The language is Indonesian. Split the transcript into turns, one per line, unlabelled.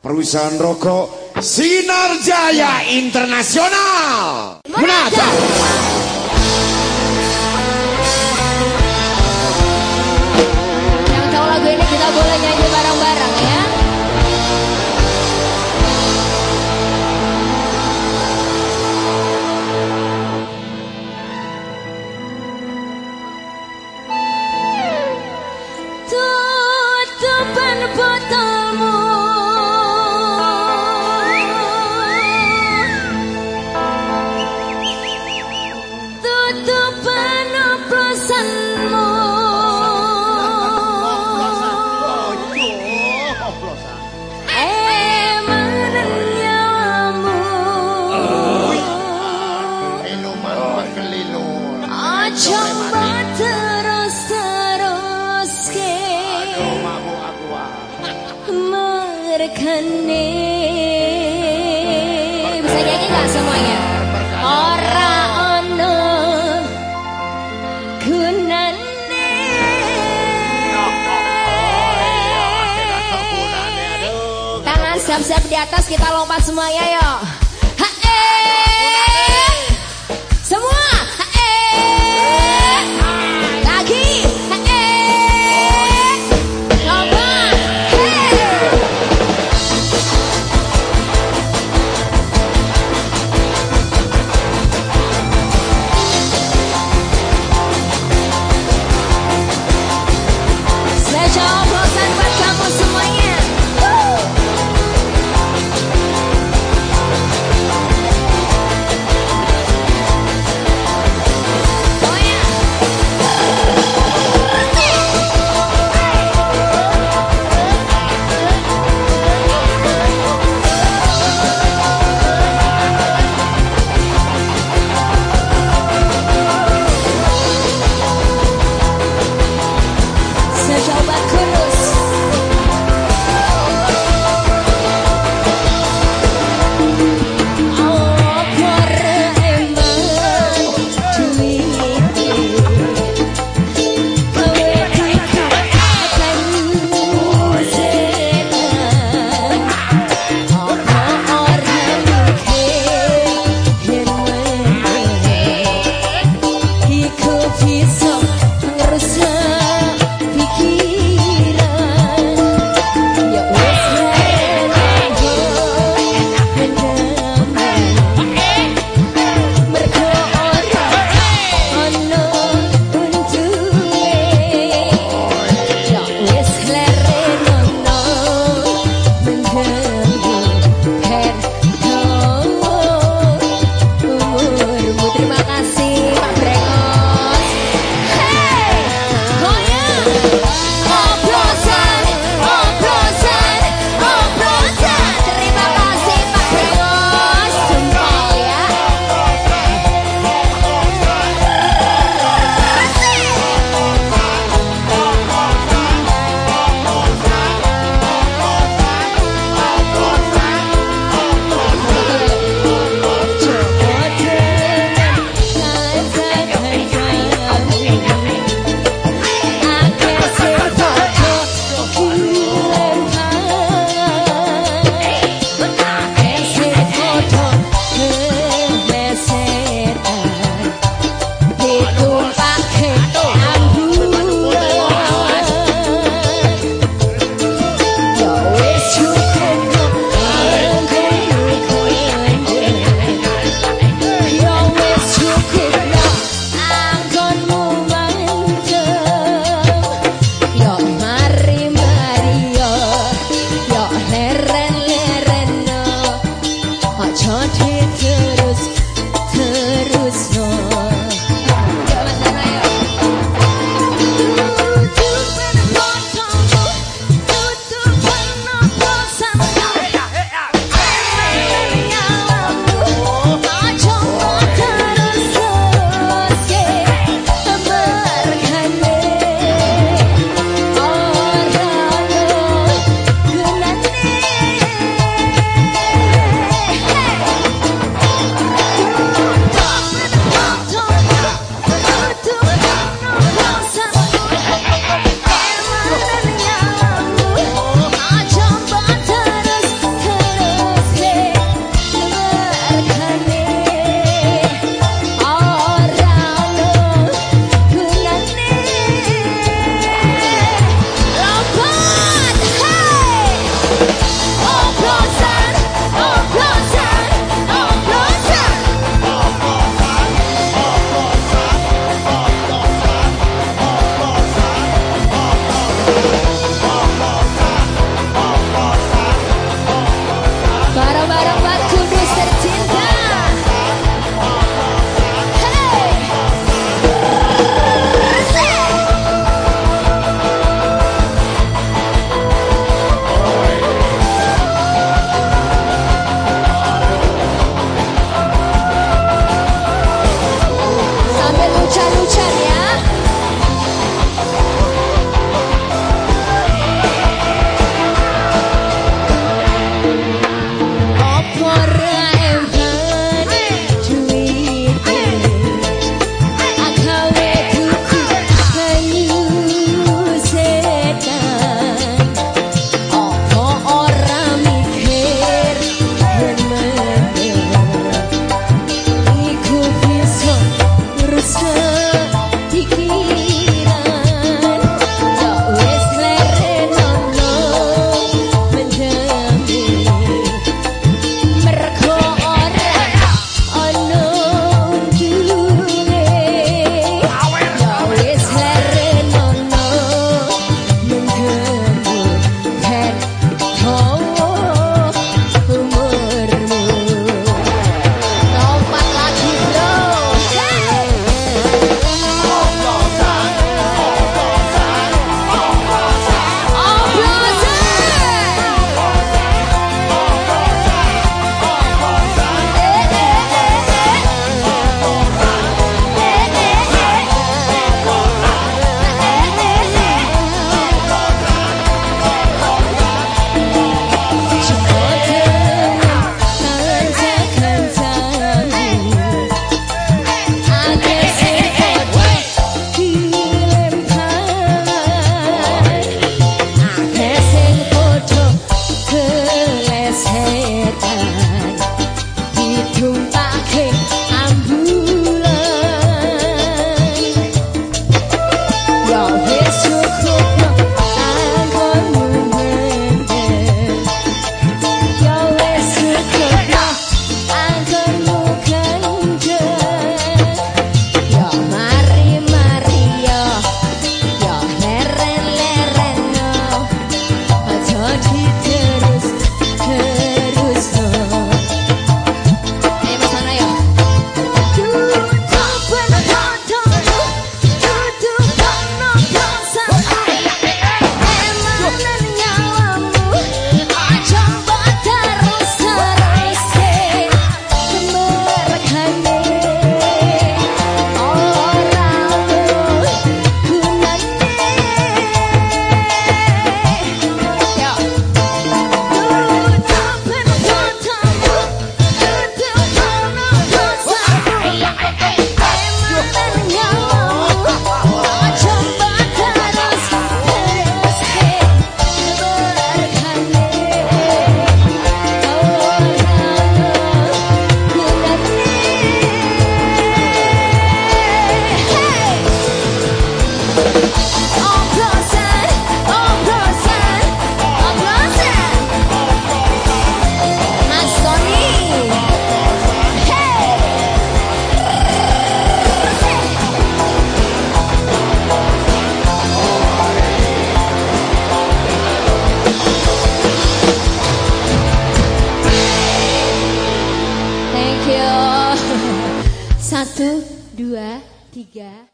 Perusahaan rokok Sinar Jaya Internasional. Menata.
Yang tahu lagu ini kita boleh nyanyi bareng-bareng Aja mbak terus-terus ke Merekane Bisa nyanyi gak semuanya? Ora ono gunane. Tangan siap-siap di atas kita lompat semuanya yuk. Hae. Semua Bisa ngerusak de lucha. Tiga.